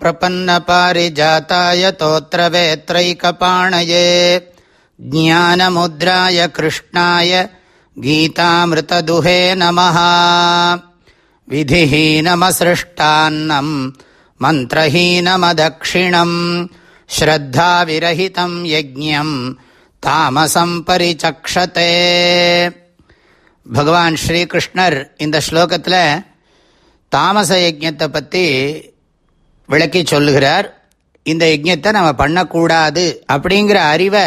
प्रपन्नपारिजाताय तोत्रवेत्रैकपाणये ज्ञानमुद्राय कृष्णाय गीतामृतदुहे नमः विधिहीनमसृष्टान्नम् मन्त्रहीनमदक्षिणम् श्रद्धाविरहितम् यज्ञम् தாமசம் பரிச்சக்ஷத்தே பகவான் ஸ்ரீகிருஷ்ணர் இந்த ஸ்லோகத்தில் தாமச யஜத்தை பற்றி விளக்கி சொல்லுகிறார் இந்த யஜ்யத்தை நம்ம பண்ணக்கூடாது அப்படிங்கிற அறிவை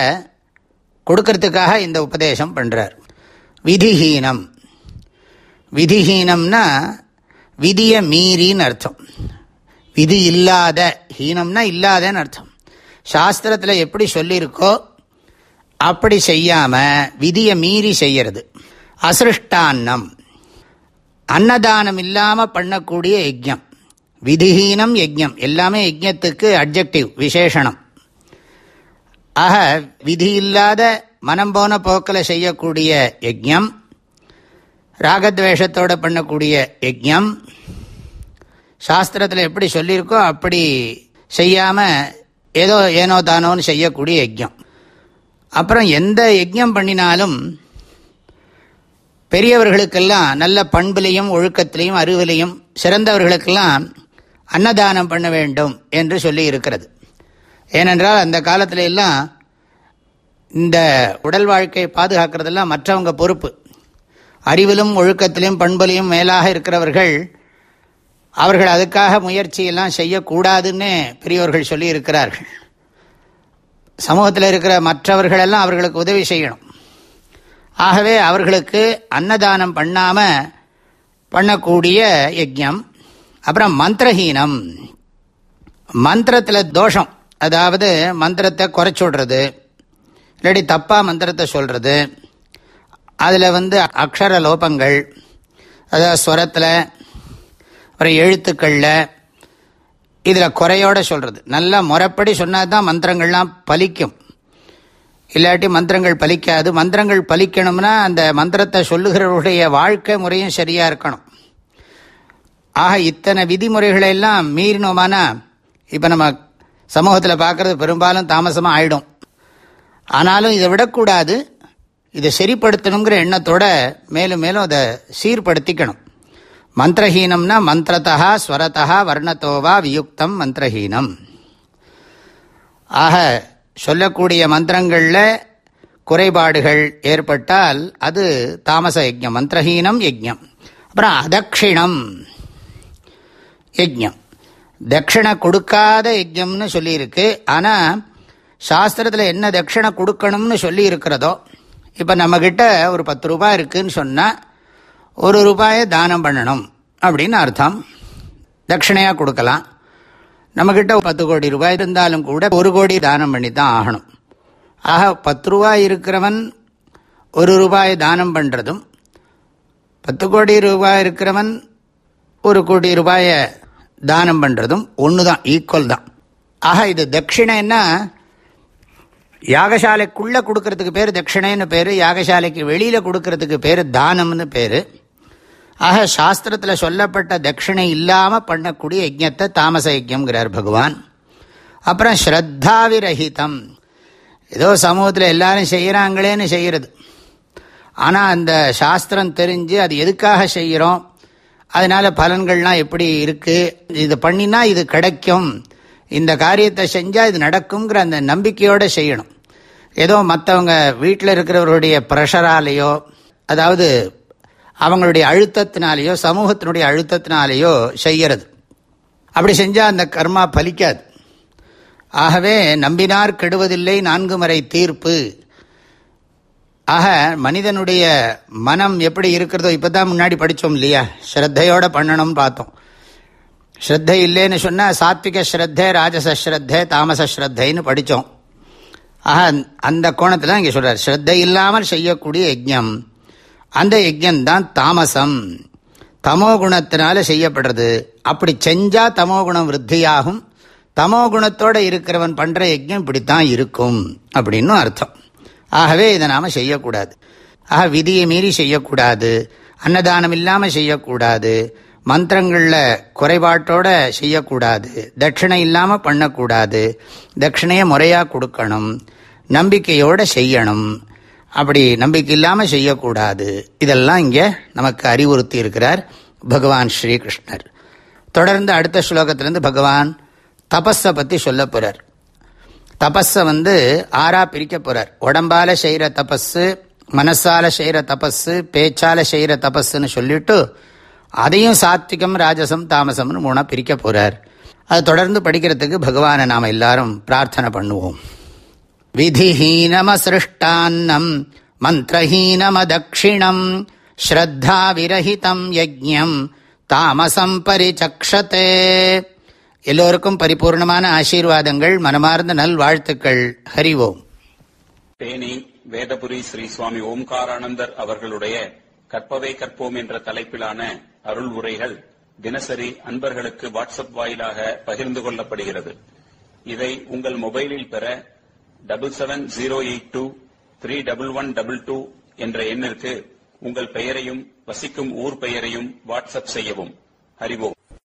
கொடுக்கறதுக்காக இந்த உபதேசம் பண்ணுறார் விதிஹீனம். விதிஹீனம்னா விதியை மீறின்னு அர்த்தம். விதி இல்லாத ஹீனம்னா இல்லாதன்னு அர்த்தம். சாஸ்திரத்தில் எப்படி சொல்லியிருக்கோ அப்படி செய்யாமல் விதியை மீறி செய்யறது. அசிருஷ்டான்னம். அன்னதானம் இல்லாமல் பண்ணக்கூடிய யஜ்யம் விதிஹீனம் யஜ்யம் எல்லாமே யஜ்யத்துக்கு அப்ஜெக்டிவ் விசேஷனம். ஆக விதி இல்லாத மனம் போன போக்கில் செய்யக்கூடிய யஜ்யம் ராகத்வேஷத்தோடு பண்ணக்கூடிய யஜ்யம் சாஸ்திரத்தில் எப்படி சொல்லியிருக்கோ அப்படி செய்யாமல் ஏதோ ஏனோ தானோன்னு செய்யக்கூடிய யஜ்யம் அப்புறம் எந்த யஜ்யம் பண்ணினாலும் பெரியவர்களுக்கெல்லாம் நல்ல பண்புலையும் ஒழுக்கத்திலையும் அறிவிலையும் சிறந்தவர்களுக்கெல்லாம் அன்னதானம் பண்ண வேண்டும் என்று சொல்லி இருக்கிறது. ஏனென்றால் அந்த காலத்தில எல்லாம் இந்த உடல் வாழ்க்கையை பாதுகாக்கிறதெல்லாம் மற்றவங்க பொறுப்பு. அறிவிலும் ஒழுக்கத்திலும் பண்புலையும் மேலாக இருக்கிறவர்கள் அவர்கள் அதுக்காக முயற்சியெல்லாம் செய்யக்கூடாதுன்னு பெரியவர்கள் சொல்லி இருக்கிறார்கள். சமூகத்தில் இருக்கிற மற்றவர்களெல்லாம் அவர்களுக்கு உதவி செய்யணும். ஆகவே அவர்களுக்கு அன்னதானம் பண்ணாமல் பண்ணக்கூடிய யஜ்யம் அப்புறம் மந்திரஹீனம். மந்திரத்தில் தோஷம். அதாவது மந்திரத்தை குறைச்சி விடுறது. இல்லாட்டி தப்பாக மந்திரத்தை சொல்கிறது அதில் வந்து அக்ஷர லோபங்கள். அதாவது ஸ்வரத்தில் அப்புறம் எழுத்துக்களில் இதில் குறையோட சொல்கிறது நல்லா முறைப்படி சொன்னால் தான் மந்திரங்கள்லாம் பலிக்கும். இல்லாட்டி மந்திரங்கள் பலிக்காது. மந்திரங்கள் பலிக்கணும்னா அந்த மந்திரத்தை சொல்லுகிறவருடைய வாழ்க்கை முறையும் சரியாக இருக்கணும். ஆக இத்தனை விதிமுறைகளை எல்லாம் மீறினோமானா இப்போ நம்ம சமூகத்தில் பார்க்குறது பெரும்பாலும் தாமசமாக ஆயிடும். ஆனாலும் இதை விடக்கூடாது. இதை சரிப்படுத்தணுங்கிற எண்ணத்தோட மேலும் மேலும் அதை சீர்படுத்திக்கணும். மந்திரஹீனம்னா மந்திரத்தா ஸ்வரத்தா வர்ணத்தோவா வியுக்தம் மந்திரஹீனம். ஆக சொல்லக்கூடிய மந்திரங்களில் குறைபாடுகள் ஏற்பட்டால் அது தாமச யஜ்யம் மந்திரஹீனம் யஜ்யம். அப்புறம் அதக்ஷிணம். யஜ்யம். தட்சிணை கொடுக்காத யஜ்யம்னு சொல்லியிருக்கு. ஆனால் சாஸ்திரத்தில் என்ன தட்சிணை கொடுக்கணும்னு சொல்லி இருக்கிறதோ இப்போ நம்மக்கிட்ட ஒரு பத்து ரூபாய் இருக்குதுன்னு சொன்னால் ஒரு ரூபாயை தானம் பண்ணணும் அப்படின்னு அர்த்தம். தட்சிணையாக கொடுக்கலாம். நம்மக்கிட்ட பத்து கோடி ரூபாய் இருந்தாலும் கூட ஒரு கோடி தானம் பண்ணி தான் ஆகணும். ஆக பத்து ரூபாய் இருக்கிறவன் ஒரு ரூபாயை தானம் பண்ணுறதும் பத்து கோடி ரூபாய் இருக்கிறவன் ஒரு கோடி ரூபாயை தானம் பண்ணுறதும் ஒன்று தான் ஈக்குவல் தான். ஆக இது தட்சிணைன்னா யாகசாலைக்குள்ளே கொடுக்கறதுக்கு பேர் தட்சிணைன்னு பேர் யாகசாலைக்கு வெளியில் கொடுக்கறதுக்கு பேர் தானம்னு பேர். ஆக சாஸ்திரத்தில் சொல்லப்பட்ட தட்சிணை இல்லாமல் பண்ணக்கூடிய யஜ்யத்தை தாமச யஜ்யம்ங்கிறார் பகவான். அப்புறம் ஸ்ரத்தாவிரஹிதம். ஏதோ சமூகத்தில் எல்லாரும் செய்கிறாங்களேன்னு செய்கிறது ஆனால் அந்த சாஸ்திரம் தெரிஞ்சு அது எதுக்காக செய்கிறோம் அதனால் பலன்கள்லாம் எப்படி இருக்குது இது பண்ணினா இது கிடைக்கும். இந்த காரியத்தை செஞ்சால் இது நடக்குங்கிற அந்த நம்பிக்கையோடு செய்யணும். ஏதோ மற்றவங்க வீட்டில் இருக்கிறவருடைய ப்ரெஷராலேயோ அதாவது அவங்களுடைய அழுத்தத்தினாலேயோ சமூகத்தினுடைய அழுத்தத்தினாலேயோ செய்கிறது அப்படி செஞ்சால் அந்த கர்மா பலிக்காது. ஆகவே நம்பினார் கெடுவதில்லை நான்கு முறை தீர்ப்பு. ஆக மனிதனுடைய மனம் எப்படி இருக்கிறதோ இப்போ தான் முன்னாடி படித்தோம் இல்லையா? ஸ்ரத்தையோடு பண்ணணும்னு பார்த்தோம். ஸ்ரத்தை இல்லைன்னு சொன்னால் சாத்விக ஸ்ரத்தை ராஜசஸ்ரத்தை தாமசஸ்ரத்தைன்னு தாமச படித்தோம் ஆக அந்த கோணத்தில் இங்கே சொல்கிறார் ஸ்ரத்தை இல்லாமல் செய்யக்கூடிய யஜ்யம் அந்த யஜ்யந்தான் தாமசம். தமோ குணத்தினால செய்யப்படுறது. அப்படி செஞ்சால் தமோ குணம் விருத்தியாகும். தமோ குணத்தோடு இருக்கிறவன் பண்ணுற யஜ்யம் இப்படித்தான் இருக்கும். அப்படின்னு அர்த்தம். ஆகவே இதை நாம் செய்யக்கூடாது. ஆக விதியை மீறி செய்யக்கூடாது. அன்னதானம் இல்லாமல் செய்யக்கூடாது. மந்திரங்களில் குறைபாட்டோட செய்யக்கூடாது. தட்சிணை இல்லாமல் பண்ணக்கூடாது. தட்சிணையை முறையாக கொடுக்கணும். நம்பிக்கையோடு செய்யணும். அப்படி நம்பிக்கை இல்லாமல் செய்யக்கூடாது. இதெல்லாம் இங்கே நமக்கு அறிவுறுத்தி இருக்கிறார் பகவான் ஸ்ரீகிருஷ்ணர் தொடர்ந்து அடுத்த ஸ்லோகத்திலேருந்து பகவான் தபஸை பற்றி சொல்ல போகிறார் தபஸை வந்து ஆறாக பிரிக்க போகிறார் உடம்பால் செய்கிற தபஸு மனசால செய்கிற தபஸு பேச்சால செய்கிற தபஸுன்னு சொல்லிட்டு அதையும் சாத்விகம் ராஜசம் தாமசம்னு மூணாக பிரிக்க போகிறார் அது தொடர்ந்து படிக்கிறதுக்கு பகவானை நாம் எல்லாரும் பிரார்த்தனை பண்ணுவோம். விதிஹீனமசிருஷ்டான்னம் மந்திரஹீனமதக்ஷிணம் ஸ்ரத்தா விரஹிதம் யஜ்யம் தாமசம் பரிச்சக்ஷத்தே எல்லோருக்கும் பரிபூர்ணமான ஆசீர்வாதங்கள் மனமார்ந்த நல் வாழ்த்துக்கள். ஹரிவோம் தேனி வேதபுரி ஸ்ரீ சுவாமி ஓம்காரானந்தர் அவர்களுடைய கற்பவை கற்போம் என்ற தலைப்பிலான அருள் உரைகள் தினசரி அன்பர்களுக்கு வாட்ஸ்அப் வாயிலாக பகிர்ந்து கொள்ளப்படுகிறது. இதை உங்கள் மொபைலில் பெற double seven zero eight two three double one double two என்ற எண்ணிற்கு உங்கள் பெயரையும் வசிக்கும் ஊர் பெயரையும் வாட்ஸ்அப் செய்யவும். ஹரிவோம்